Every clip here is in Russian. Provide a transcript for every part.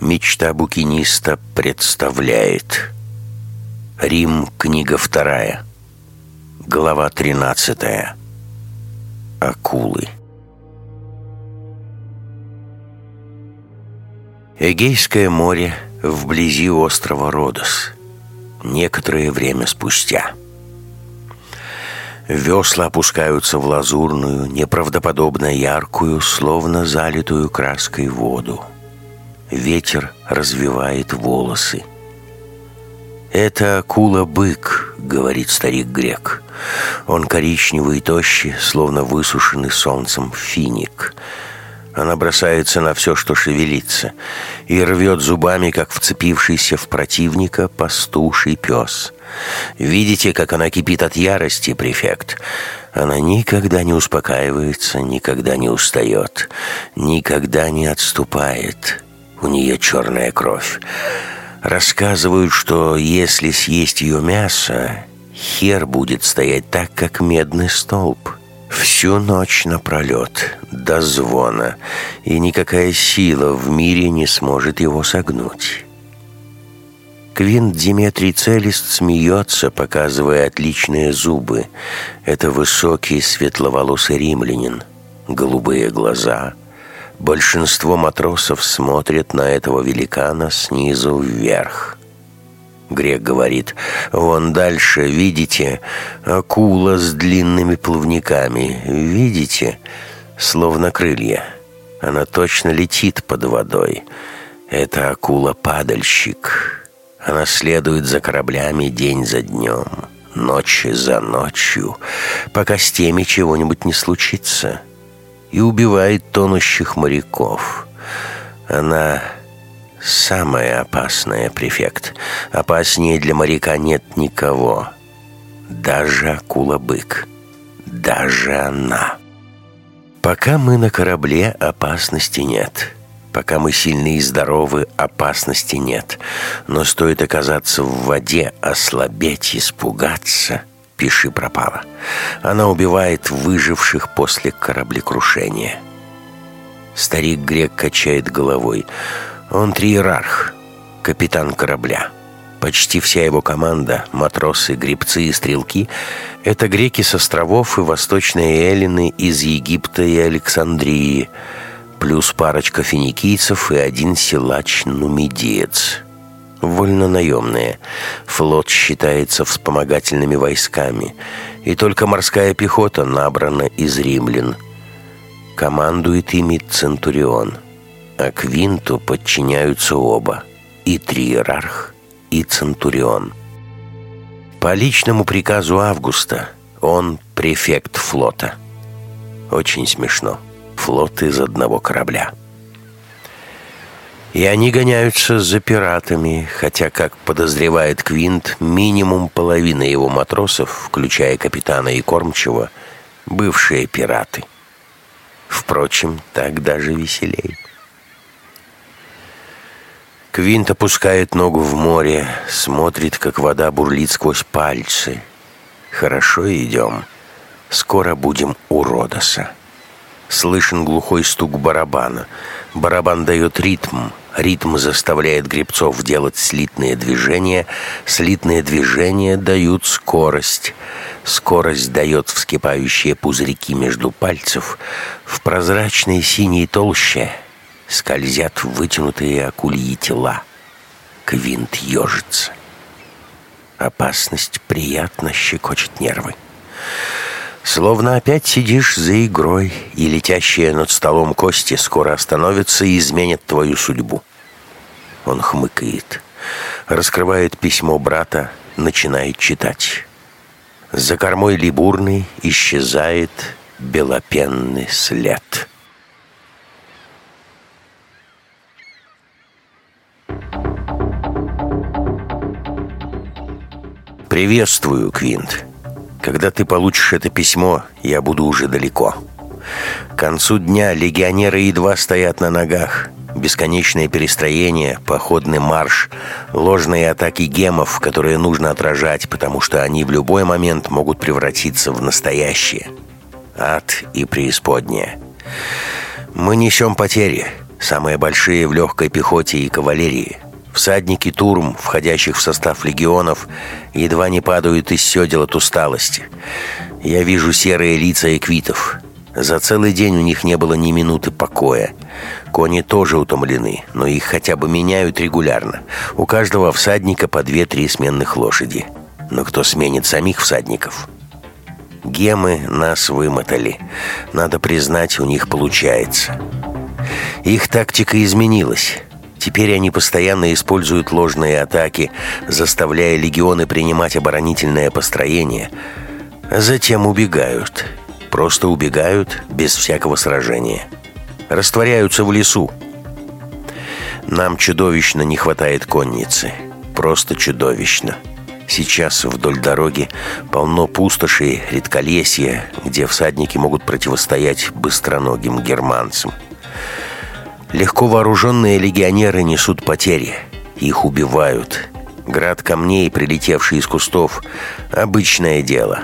Мечта букиниста представляет. Рим, книга вторая. Глава тринадцатая. Акулы. Эгейское море вблизи острова Родос. Некоторое время спустя. Весла опускаются в лазурную, неправдоподобно яркую, словно залитую краской воду. Ветер развивает волосы. «Это акула-бык», — говорит старик-грек. Он коричневый и тощий, словно высушенный солнцем финик. Она бросается на все, что шевелится, и рвет зубами, как вцепившийся в противника пастуший пес. Видите, как она кипит от ярости, префект? Она никогда не успокаивается, никогда не устает, никогда не отступает». У нее черная кровь. Рассказывают, что если съесть ее мясо, хер будет стоять так, как медный столб. Всю ночь напролет, до звона, и никакая сила в мире не сможет его согнуть. Квинт Диметрий Целист смеется, показывая отличные зубы. Это высокий светловолосый римлянин. Голубые глаза, Большинство матросов смотрят на этого великана снизу вверх. Грек говорит, «Вон дальше, видите, акула с длинными плавниками. Видите? Словно крылья. Она точно летит под водой. Это акула-падальщик. Она следует за кораблями день за днем, ночь за ночью, пока с теми чего-нибудь не случится» и убивает тонущих моряков. Она самая опасная, префект. Опаснее для моряка нет никого. Даже акула-бык. Даже она. Пока мы на корабле, опасности нет. Пока мы сильны и здоровы, опасности нет. Но стоит оказаться в воде, ослабеть, испугаться, пиши пропала. Она убивает выживших после кораблекрушения. Старик грек качает головой. Он триерарх, капитан корабля. Почти вся его команда, матросы, гребцы и стрелки — это греки с островов и восточные эллины из Египта и Александрии, плюс парочка финикийцев и один силач-нумидиец — вольнонаемные. Флот считается вспомогательными войсками, и только морская пехота набрана из римлян. Командует ими Центурион, а Квинту подчиняются оба, и Триерарх, и Центурион. По личному приказу Августа он префект флота. Очень смешно. Флот из одного корабля. И они гоняются за пиратами, хотя, как подозревает Квинт, минимум половина его матросов, включая капитана и кормчего, бывшие пираты. Впрочем, так даже веселей. Квинт опускает ногу в море, смотрит, как вода бурлит сквозь пальцы. «Хорошо идем. Скоро будем у Родоса». Слышен глухой стук барабана. Барабан дает ритм, Ритм заставляет гребцов делать слитные движения. Слитные движения дают скорость. Скорость дает вскипающие пузырьки между пальцев. В прозрачной синей толще скользят вытянутые акульи тела. Квинт ежится. Опасность приятно щекочет нервы. Словно опять сидишь за игрой, и летящие над столом кости скоро остановятся и изменят твою судьбу. Он хмыкает, раскрывает письмо брата, начинает читать. За кормой либурной исчезает белопенный след. «Приветствую, Квинт. Когда ты получишь это письмо, я буду уже далеко. К концу дня легионеры едва стоят на ногах. Бесконечное перестроение, походный марш, ложные атаки гемов, которые нужно отражать, потому что они в любой момент могут превратиться в настоящее. Ад и преисподняя. Мы несем потери. Самые большие в легкой пехоте и кавалерии. Всадники турм, входящих в состав легионов, едва не падают из седел от усталости. Я вижу серые лица эквитов. За целый день у них не было ни минуты покоя. Кони тоже утомлены, но их хотя бы меняют регулярно. У каждого всадника по две-три сменных лошади. Но кто сменит самих всадников? Гемы нас вымотали. Надо признать, у них получается. Их тактика изменилась. Теперь они постоянно используют ложные атаки, заставляя легионы принимать оборонительное построение, а затем убегают. Просто убегают без всякого сражения. Растворяются в лесу. Нам чудовищно не хватает конницы. Просто чудовищно. Сейчас вдоль дороги полно пустошей, редколесья, где всадники могут противостоять быстроногим германцам. Легко вооруженные легионеры несут потери. Их убивают. Град камней, прилетевший из кустов, обычное дело.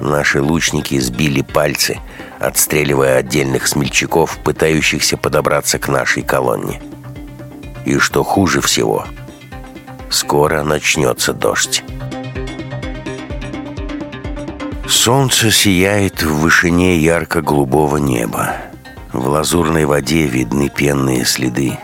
Наши лучники сбили пальцы, отстреливая отдельных смельчаков, пытающихся подобраться к нашей колонне. И что хуже всего, скоро начнется дождь. Солнце сияет в вышине ярко-голубого неба. В лазурной воде видны пенные следы.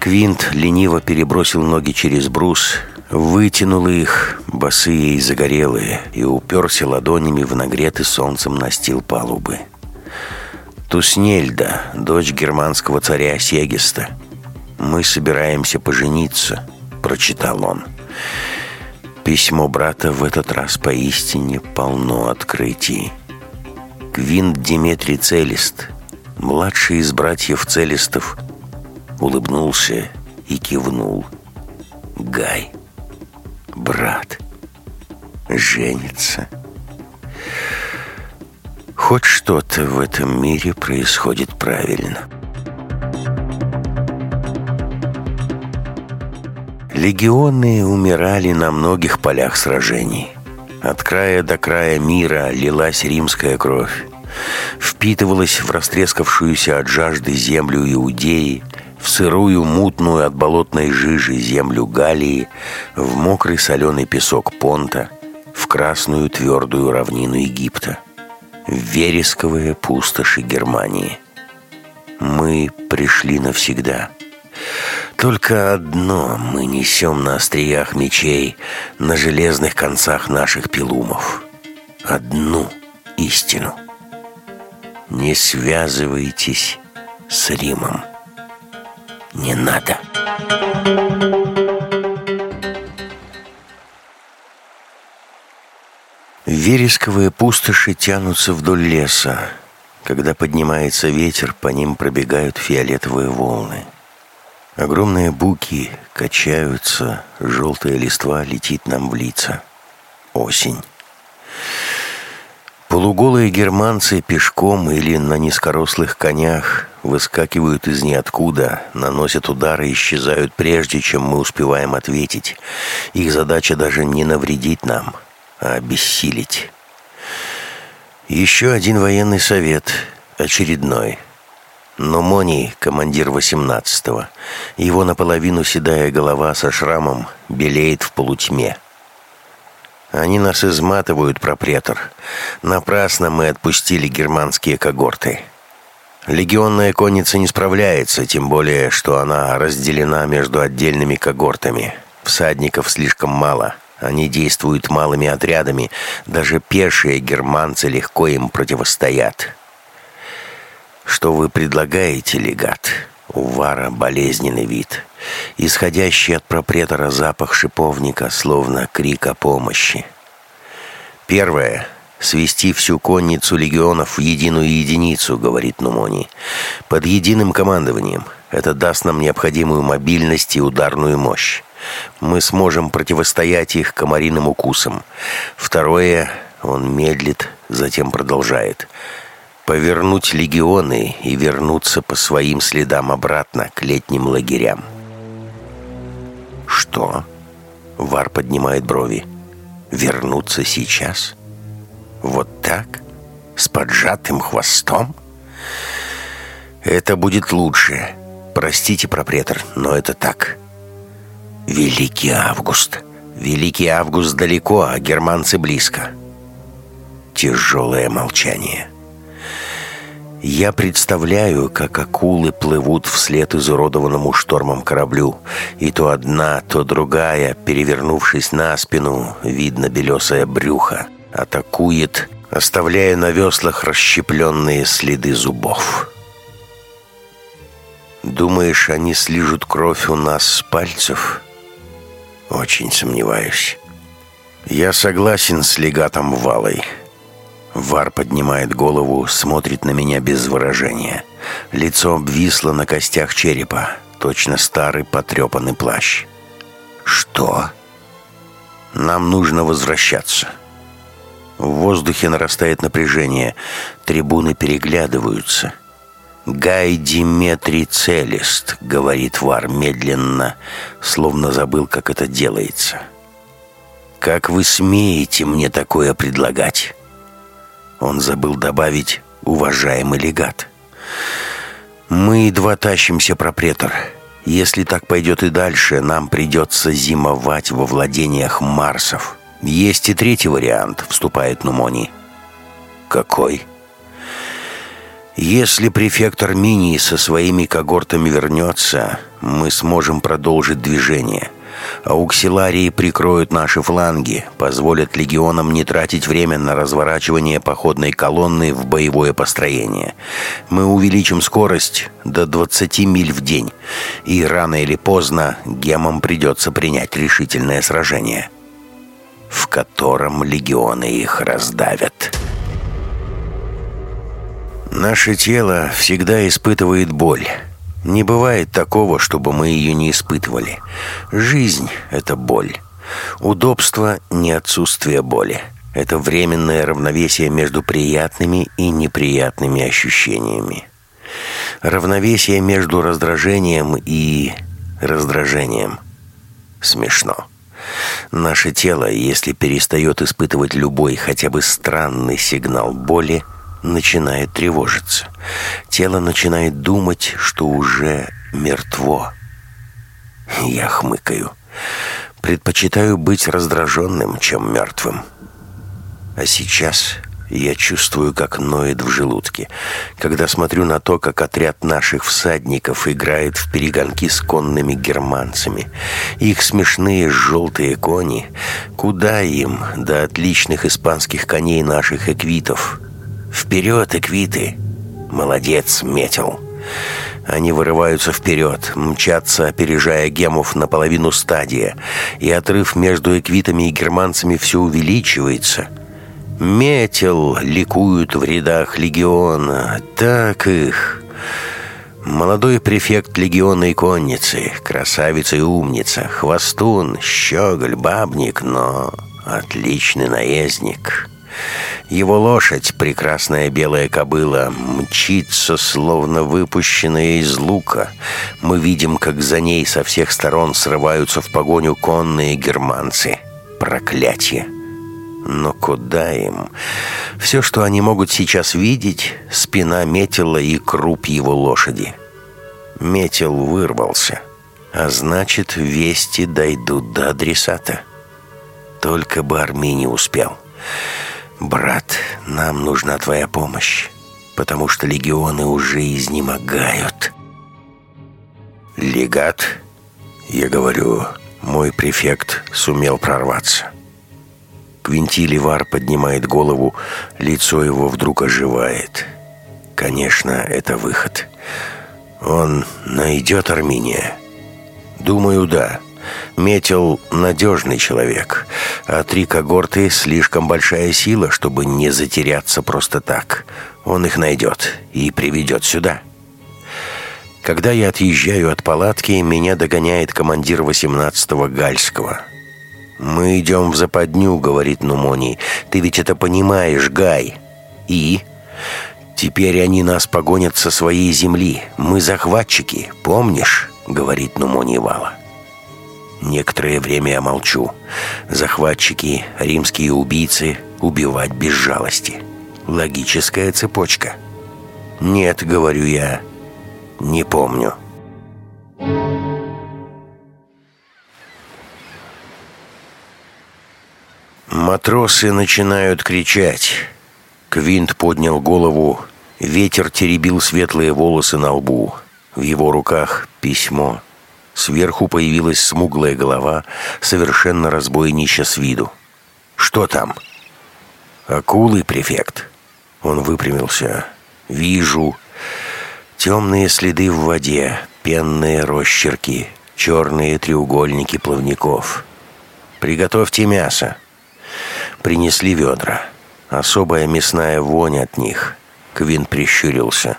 Квинт лениво перебросил ноги через брус, вытянул их, босые и загорелые, и уперся ладонями в нагретый солнцем настил палубы. Туснельда, дочь германского царя Сегиста. «Мы собираемся пожениться», — прочитал он. Письмо брата в этот раз поистине полно открытий. Квинт Диметрий Целист — Младший из братьев Целистов улыбнулся и кивнул. Гай, брат, женится. Хоть что-то в этом мире происходит правильно. Легионы умирали на многих полях сражений. От края до края мира лилась римская кровь впитывалась в растрескавшуюся от жажды землю Иудеи, в сырую, мутную от болотной жижи землю Галии, в мокрый соленый песок Понта, в красную твердую равнину Египта, в вересковые пустоши Германии. Мы пришли навсегда. Только одно мы несем на остриях мечей, на железных концах наших пилумов. Одну истину — не связывайтесь с Римом. Не надо. Вересковые пустоши тянутся вдоль леса. Когда поднимается ветер, по ним пробегают фиолетовые волны. Огромные буки качаются, желтая листва летит нам в лица. Осень. Полуголые германцы пешком или на низкорослых конях выскакивают из ниоткуда, наносят удары и исчезают прежде, чем мы успеваем ответить. Их задача даже не навредить нам, а обессилить. Еще один военный совет, очередной. Но Мони, командир 18-го, его наполовину седая голова со шрамом белеет в полутьме. Они нас изматывают, пропретор. Напрасно мы отпустили германские когорты. Легионная конница не справляется, тем более, что она разделена между отдельными когортами. Всадников слишком мало. Они действуют малыми отрядами. Даже пешие германцы легко им противостоят. Что вы предлагаете, легат? У Вара болезненный вид. Исходящий от пропретора запах шиповника, словно крик о помощи. Первое. «Свести всю конницу легионов в единую единицу», — говорит Нумони. «Под единым командованием. Это даст нам необходимую мобильность и ударную мощь. Мы сможем противостоять их комариным укусам. Второе. Он медлит, затем продолжает повернуть легионы и вернуться по своим следам обратно к летним лагерям. «Что?» — Вар поднимает брови. «Вернуться сейчас? Вот так? С поджатым хвостом?» «Это будет лучше. Простите, пропретор, но это так. Великий Август. Великий Август далеко, а германцы близко. Тяжелое молчание. Я представляю, как акулы плывут вслед изуродованному штормом кораблю, и то одна, то другая, перевернувшись на спину, видно белесое брюхо, атакует, оставляя на веслах расщепленные следы зубов. Думаешь, они слижут кровь у нас с пальцев? Очень сомневаюсь. Я согласен с легатом Валой. Вар поднимает голову, смотрит на меня без выражения. Лицо обвисло на костях черепа, точно старый потрепанный плащ. «Что?» «Нам нужно возвращаться». В воздухе нарастает напряжение, трибуны переглядываются. «Гай Диметрий Целест», — говорит Вар медленно, словно забыл, как это делается. «Как вы смеете мне такое предлагать?» Он забыл добавить «уважаемый легат». «Мы едва тащимся, пропретор. Если так пойдет и дальше, нам придется зимовать во владениях Марсов. Есть и третий вариант», — вступает Нумони. «Какой?» «Если префект Арминии со своими когортами вернется, мы сможем продолжить движение» ауксиларии прикроют наши фланги, позволят легионам не тратить время на разворачивание походной колонны в боевое построение. Мы увеличим скорость до 20 миль в день, и рано или поздно гемам придется принять решительное сражение, в котором легионы их раздавят. Наше тело всегда испытывает боль. Не бывает такого, чтобы мы ее не испытывали. Жизнь — это боль. Удобство — не отсутствие боли. Это временное равновесие между приятными и неприятными ощущениями. Равновесие между раздражением и раздражением. Смешно. Наше тело, если перестает испытывать любой хотя бы странный сигнал боли, начинает тревожиться. Тело начинает думать, что уже мертво. Я хмыкаю. Предпочитаю быть раздраженным, чем мертвым. А сейчас я чувствую, как ноет в желудке, когда смотрю на то, как отряд наших всадников играет в перегонки с конными германцами. Их смешные желтые кони. Куда им до отличных испанских коней наших эквитов? «Вперед, Эквиты!» «Молодец, метил!» Они вырываются вперед, мчатся, опережая гемов наполовину стадия, и отрыв между эквитами и германцами все увеличивается. Метил ликуют в рядах легиона. Так их... Молодой префект легиона и конницы, красавица и умница, хвостун, щеголь, бабник, но отличный наездник. Его лошадь, прекрасная белая кобыла, мчится, словно выпущенная из лука. Мы видим, как за ней со всех сторон срываются в погоню конные германцы. Проклятие! Но куда им? Все, что они могут сейчас видеть, спина метила и круп его лошади. Метил вырвался, а значит, вести дойдут до адресата. Только бы Арми не успел. «Брат, нам нужна твоя помощь, потому что легионы уже изнемогают». «Легат?» Я говорю, мой префект сумел прорваться. Квинтиливар поднимает голову, лицо его вдруг оживает. Конечно, это выход. Он найдет Армения? Думаю, да. Метил — надежный человек, а три когорты — слишком большая сила, чтобы не затеряться просто так. Он их найдет и приведет сюда. Когда я отъезжаю от палатки, меня догоняет командир 18-го Гальского. «Мы идем в западню», — говорит Нумоний. «Ты ведь это понимаешь, Гай». «И?» «Теперь они нас погонят со своей земли. Мы захватчики, помнишь?» — говорит Нумоний Вала. Некоторое время я молчу. Захватчики, римские убийцы, убивать без жалости. Логическая цепочка. «Нет», — говорю я, — «не помню». Матросы начинают кричать. Квинт поднял голову. Ветер теребил светлые волосы на лбу. В его руках письмо. Сверху появилась смуглая голова, совершенно разбойнища с виду. «Что там?» «Акулы, префект». Он выпрямился. «Вижу. Темные следы в воде, пенные росчерки, черные треугольники плавников. Приготовьте мясо». Принесли ведра. Особая мясная вонь от них. Квин прищурился.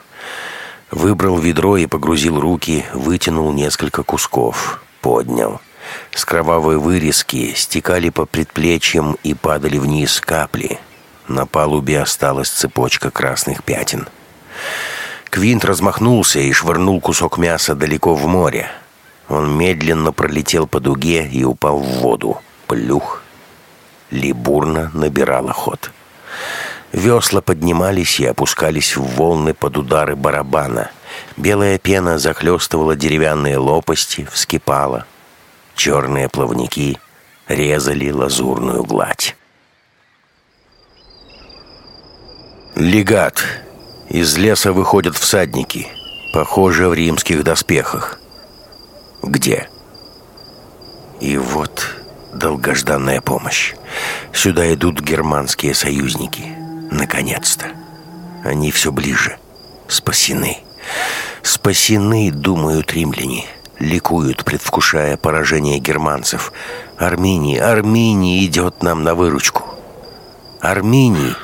Выбрал ведро и погрузил руки, вытянул несколько кусков. Поднял. С кровавой вырезки стекали по предплечьям и падали вниз капли. На палубе осталась цепочка красных пятен. Квинт размахнулся и швырнул кусок мяса далеко в море. Он медленно пролетел по дуге и упал в воду. Плюх. Либурна набирала ход. Весла поднимались и опускались в волны под удары барабана. Белая пена захлестывала деревянные лопасти, вскипала. Черные плавники резали лазурную гладь. Легат. Из леса выходят всадники, похоже, в римских доспехах. Где? И вот долгожданная помощь. Сюда идут германские союзники. Наконец-то. Они все ближе. Спасены. Спасены, думают римляне. Ликуют, предвкушая поражение германцев. Армении, Армении идет нам на выручку. Армении,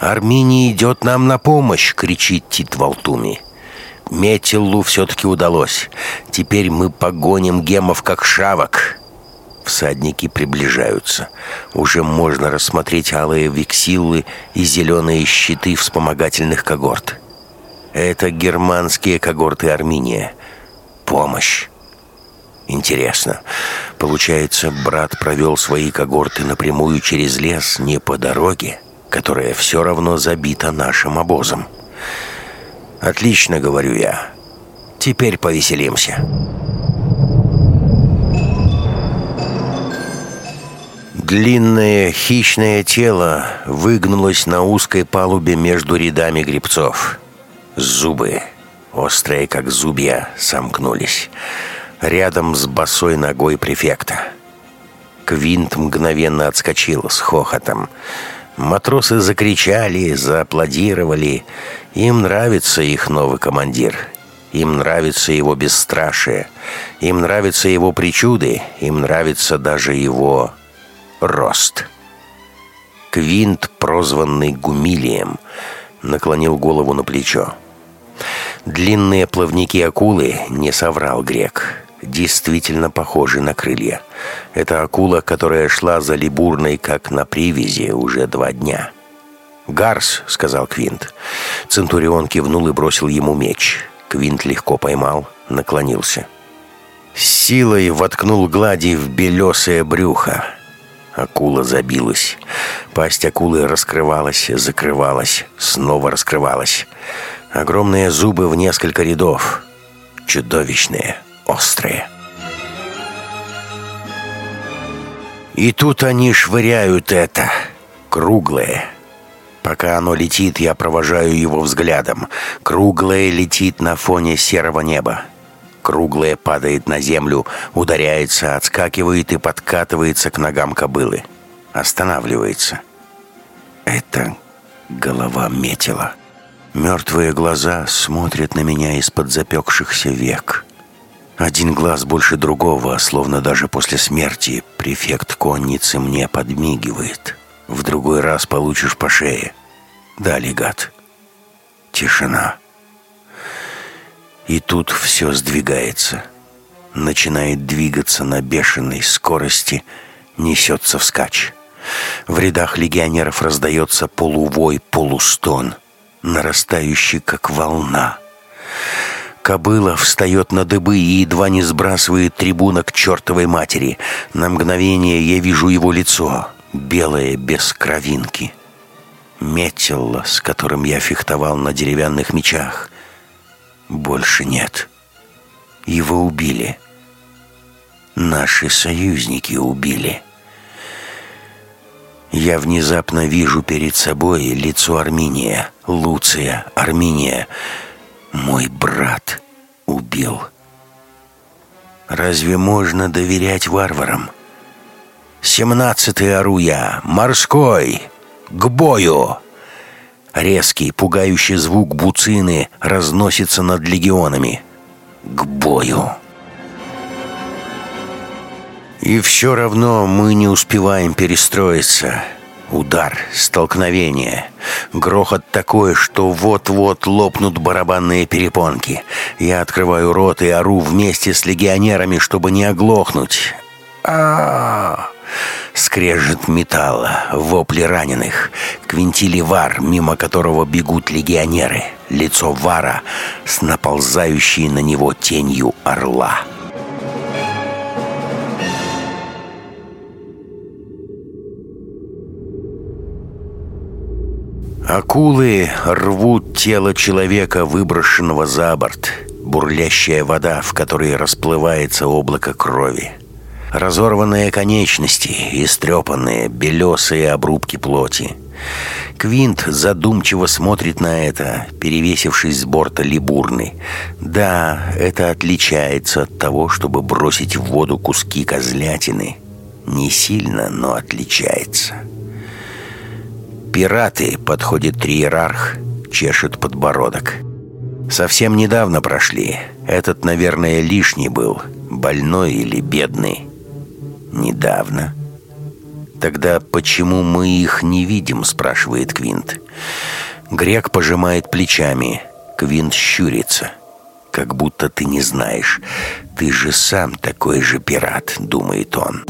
Армении идет нам на помощь, кричит Тит Валтуми. Метиллу все-таки удалось. Теперь мы погоним гемов как шавок. Всадники приближаются. Уже можно рассмотреть алые вексиллы и зеленые щиты вспомогательных когорт. Это германские когорты Армения. Помощь. Интересно. Получается, брат провел свои когорты напрямую через лес, не по дороге, которая все равно забита нашим обозом. Отлично, говорю я. Теперь повеселимся. Длинное хищное тело выгнулось на узкой палубе между рядами грибцов. Зубы, острые как зубья, сомкнулись. Рядом с босой ногой префекта. Квинт мгновенно отскочил с хохотом. Матросы закричали, зааплодировали. Им нравится их новый командир. Им нравится его бесстрашие. Им нравятся его причуды. Им нравится даже его рост. Квинт, прозванный Гумилием, наклонил голову на плечо. Длинные плавники акулы, не соврал грек, действительно похожи на крылья. Это акула, которая шла за Либурной, как на привязи, уже два дня. «Гарс», — сказал Квинт. Центурион кивнул и бросил ему меч. Квинт легко поймал, наклонился. С силой воткнул глади в белесое брюхо. Акула забилась. Пасть акулы раскрывалась, закрывалась, снова раскрывалась. Огромные зубы в несколько рядов. Чудовищные, острые. И тут они швыряют это, круглое. Пока оно летит, я провожаю его взглядом. Круглое летит на фоне серого неба. Круглое падает на землю, ударяется, отскакивает и подкатывается к ногам кобылы. Останавливается. Это голова метила. Мертвые глаза смотрят на меня из-под запекшихся век. Один глаз больше другого, словно даже после смерти префект конницы мне подмигивает. В другой раз получишь по шее. Да, легат. Тишина. И тут все сдвигается. Начинает двигаться на бешеной скорости, несется вскачь. В рядах легионеров раздается полувой, полустон, нарастающий, как волна. Кобыла встает на дыбы и едва не сбрасывает трибуна к чертовой матери. На мгновение я вижу его лицо, белое, без кровинки. Метелло, с которым я фехтовал на деревянных мечах больше нет. Его убили. Наши союзники убили. Я внезапно вижу перед собой лицо Арминия, Луция, Арминия. Мой брат убил. Разве можно доверять варварам? Семнадцатый ору я, морской, к бою! Резкий, пугающий звук буцины разносится над легионами. К бою! И все равно мы не успеваем перестроиться. Удар, столкновение. Грохот такой, что вот-вот лопнут барабанные перепонки. Я открываю рот и ору вместе с легионерами, чтобы не оглохнуть. а Скрежет металла, вопли раненых. Квинтили вар, мимо которого бегут легионеры. Лицо вара с наползающей на него тенью орла. Акулы рвут тело человека, выброшенного за борт. Бурлящая вода, в которой расплывается облако крови. Разорванные конечности, истрепанные, белесые обрубки плоти. Квинт задумчиво смотрит на это, перевесившись с борта либурны. Да, это отличается от того, чтобы бросить в воду куски козлятины. Не сильно, но отличается. «Пираты!» — подходит триерарх, чешет подбородок. «Совсем недавно прошли. Этот, наверное, лишний был. Больной или бедный?» «Недавно». «Тогда почему мы их не видим?» — спрашивает Квинт. Грек пожимает плечами. Квинт щурится. «Как будто ты не знаешь. Ты же сам такой же пират», — думает он.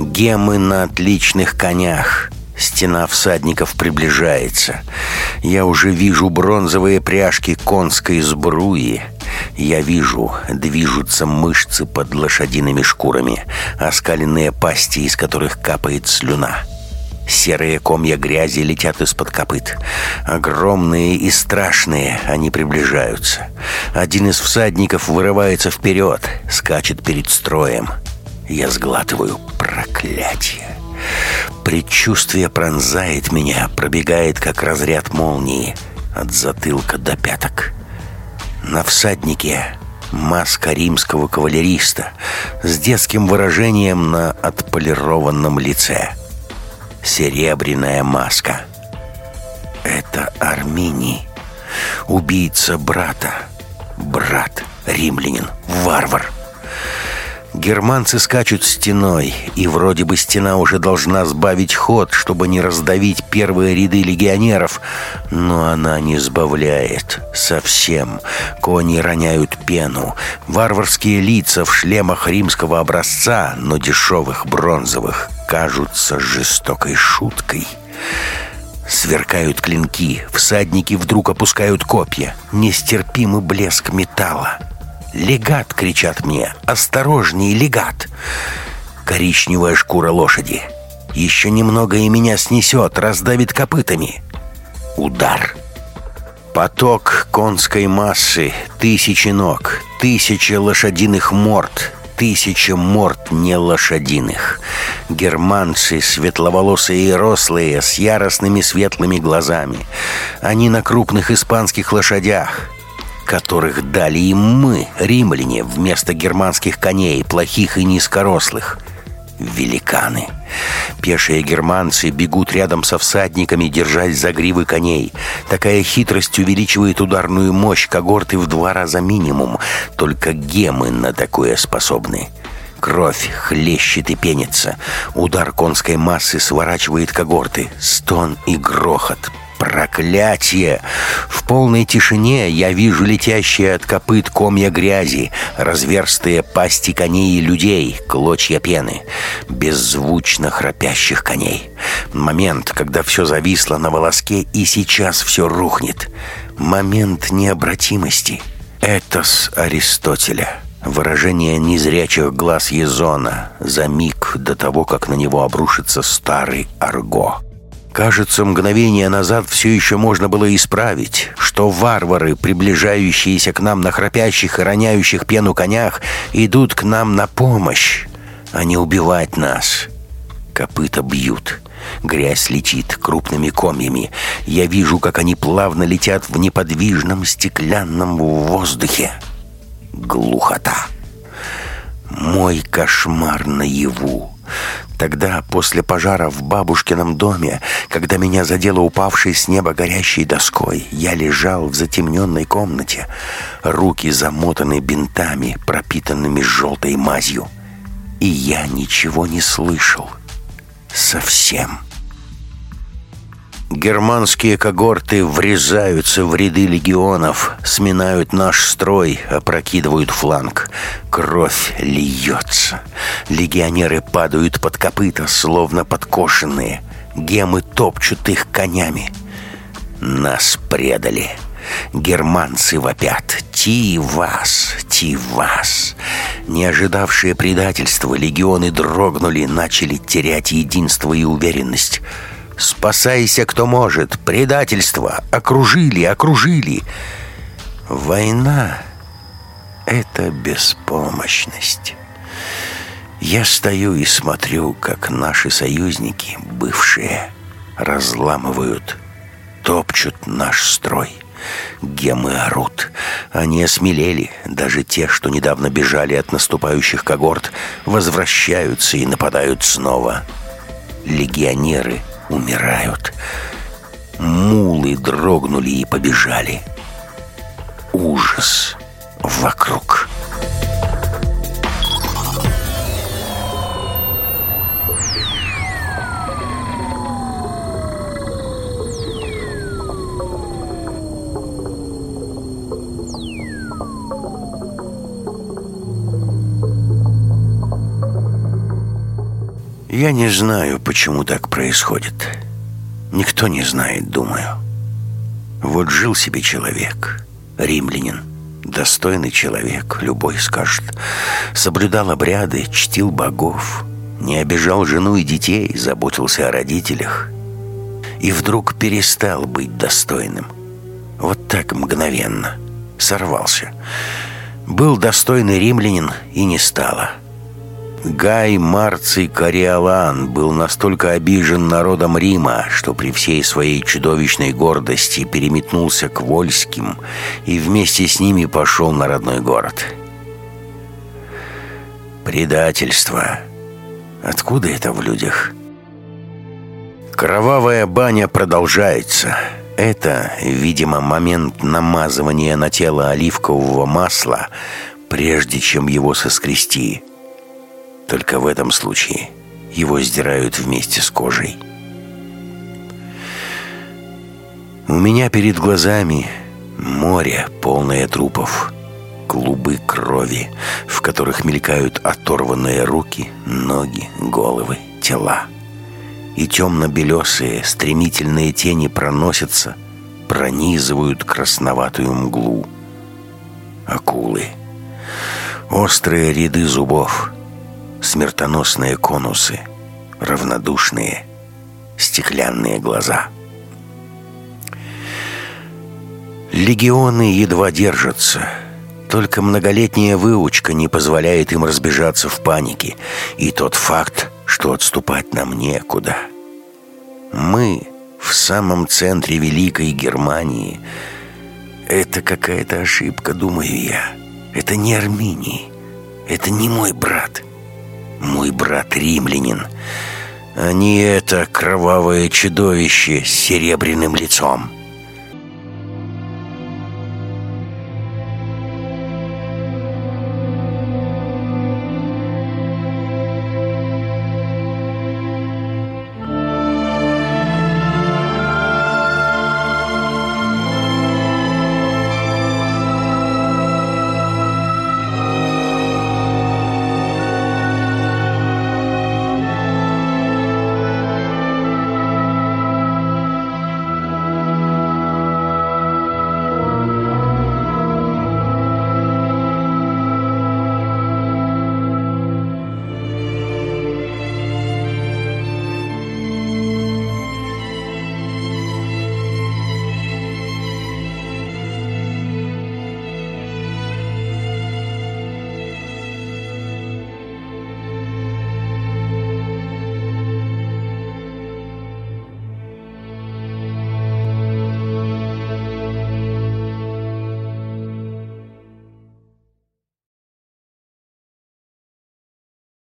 Гемы на отличных конях. Стена всадников приближается. Я уже вижу бронзовые пряжки конской сбруи. Я вижу, движутся мышцы под лошадиными шкурами, оскаленные пасти, из которых капает слюна. Серые комья грязи летят из-под копыт. Огромные и страшные они приближаются. Один из всадников вырывается вперед, скачет перед строем. Я сглатываю проклятие. Предчувствие пронзает меня, пробегает, как разряд молнии, от затылка до пяток. На всаднике маска римского кавалериста с детским выражением на отполированном лице. Серебряная маска. Это Арминий, убийца брата. Брат, римлянин, варвар. Германцы скачут стеной, и вроде бы стена уже должна сбавить ход, чтобы не раздавить первые ряды легионеров, но она не сбавляет. Совсем. Кони роняют пену. Варварские лица в шлемах римского образца, но дешевых бронзовых, кажутся жестокой шуткой. Сверкают клинки, всадники вдруг опускают копья. Нестерпимый блеск металла. «Легат!» — кричат мне. «Осторожней, легат!» Коричневая шкура лошади. Еще немного и меня снесет, раздавит копытами. Удар. Поток конской массы, тысячи ног, тысяча лошадиных морд, тысяча морд не лошадиных. Германцы, светловолосые и рослые, с яростными светлыми глазами. Они на крупных испанских лошадях которых дали им мы, римляне, вместо германских коней, плохих и низкорослых. Великаны. Пешие германцы бегут рядом со всадниками, держась за гривы коней. Такая хитрость увеличивает ударную мощь когорты в два раза минимум. Только гемы на такое способны. Кровь хлещет и пенится. Удар конской массы сворачивает когорты. Стон и грохот. Проклятие! В полной тишине я вижу летящие от копыт комья грязи, разверстые пасти коней и людей, клочья пены, беззвучно храпящих коней. Момент, когда все зависло на волоске, и сейчас все рухнет. Момент необратимости. Это с Аристотеля. Выражение незрячих глаз Езона за миг до того, как на него обрушится старый Арго. Кажется, мгновение назад все еще можно было исправить, что варвары, приближающиеся к нам на храпящих и роняющих пену конях, идут к нам на помощь, а не убивать нас. Копыта бьют, грязь летит крупными комьями. Я вижу, как они плавно летят в неподвижном стеклянном воздухе. Глухота. Мой кошмар наяву. Тогда, после пожара в бабушкином доме, когда меня задело упавшей с неба горящей доской, я лежал в затемненной комнате, руки замотаны бинтами, пропитанными желтой мазью. И я ничего не слышал. Совсем. Германские когорты врезаются в ряды легионов, сминают наш строй, опрокидывают фланг. Кровь льется. Легионеры падают под копыта, словно подкошенные. Гемы топчут их конями. Нас предали. Германцы вопят «Ти вас! Ти вас!» Не ожидавшие предательства, легионы дрогнули, начали терять единство и уверенность – Спасайся, кто может. Предательство. Окружили, окружили. Война — это беспомощность. Я стою и смотрю, как наши союзники, бывшие, разламывают, топчут наш строй. Гемы орут. Они осмелели. Даже те, что недавно бежали от наступающих когорт, возвращаются и нападают снова. Легионеры — умирают. Мулы дрогнули и побежали. Ужас вокруг. Я не знаю, почему так происходит. Никто не знает, думаю. Вот жил себе человек, римлянин, достойный человек, любой скажет. Соблюдал обряды, чтил богов, не обижал жену и детей, заботился о родителях. И вдруг перестал быть достойным. Вот так мгновенно. Сорвался. Был достойный римлянин и не стало. — Гай Марций Кориолан был настолько обижен народом Рима, что при всей своей чудовищной гордости переметнулся к Вольским и вместе с ними пошел на родной город. Предательство. Откуда это в людях? Кровавая баня продолжается. Это, видимо, момент намазывания на тело оливкового масла, прежде чем его соскрести – только в этом случае его сдирают вместе с кожей. У меня перед глазами море, полное трупов, клубы крови, в которых мелькают оторванные руки, ноги, головы, тела. И темно-белесые, стремительные тени проносятся, пронизывают красноватую мглу. Акулы. Острые ряды зубов — смертоносные конусы, равнодушные, стеклянные глаза. Легионы едва держатся. Только многолетняя выучка не позволяет им разбежаться в панике. И тот факт, что отступать нам некуда. Мы в самом центре Великой Германии. Это какая-то ошибка, думаю я. Это не Армении. Это не мой брат мой брат римлянин, а не это кровавое чудовище с серебряным лицом.